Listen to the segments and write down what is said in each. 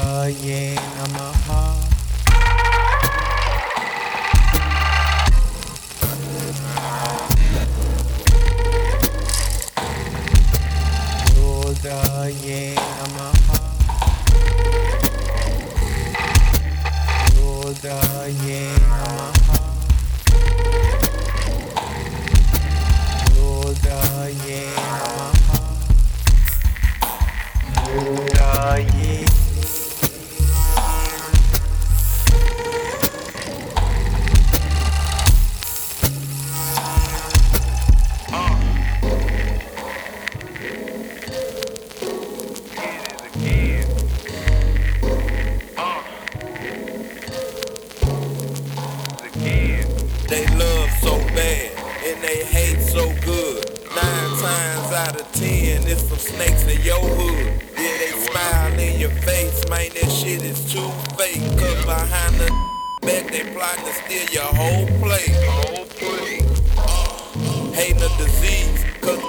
शिवाय नमः they hate so good. Nine times out of ten, it's some snakes in your hood. Yeah, they smile in your face, man. That shit is too fake. Cause behind the back, they plotting to steal your whole plate. Uh, hating a disease, cause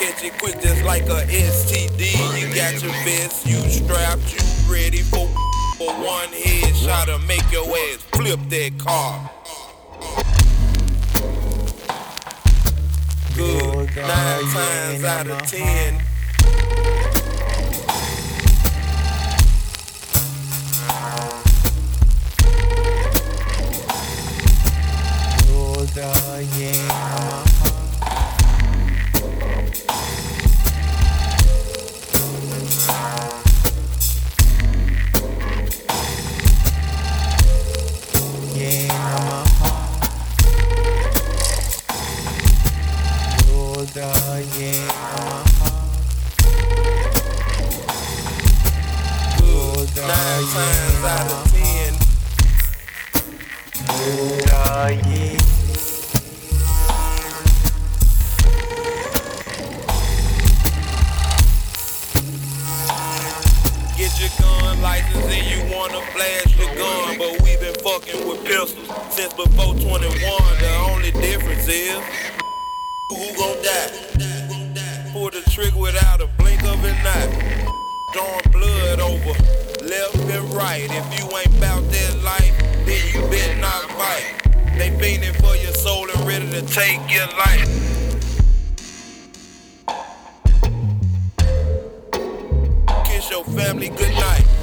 catch it quick just like a STD. You got your vest, you strapped, you ready for for one headshot to make your ass flip that car. Nine times out of ten. Buddhaye Namaha flash your gun. But we been fucking with pistols since before 21. The only difference is who gon' die. Pull the trigger without a blink of an eye. Drawing blood over left and right. If you ain't bout that life, then you better not fight. They fiending for your soul and ready to take your life. Kiss your family goodnight.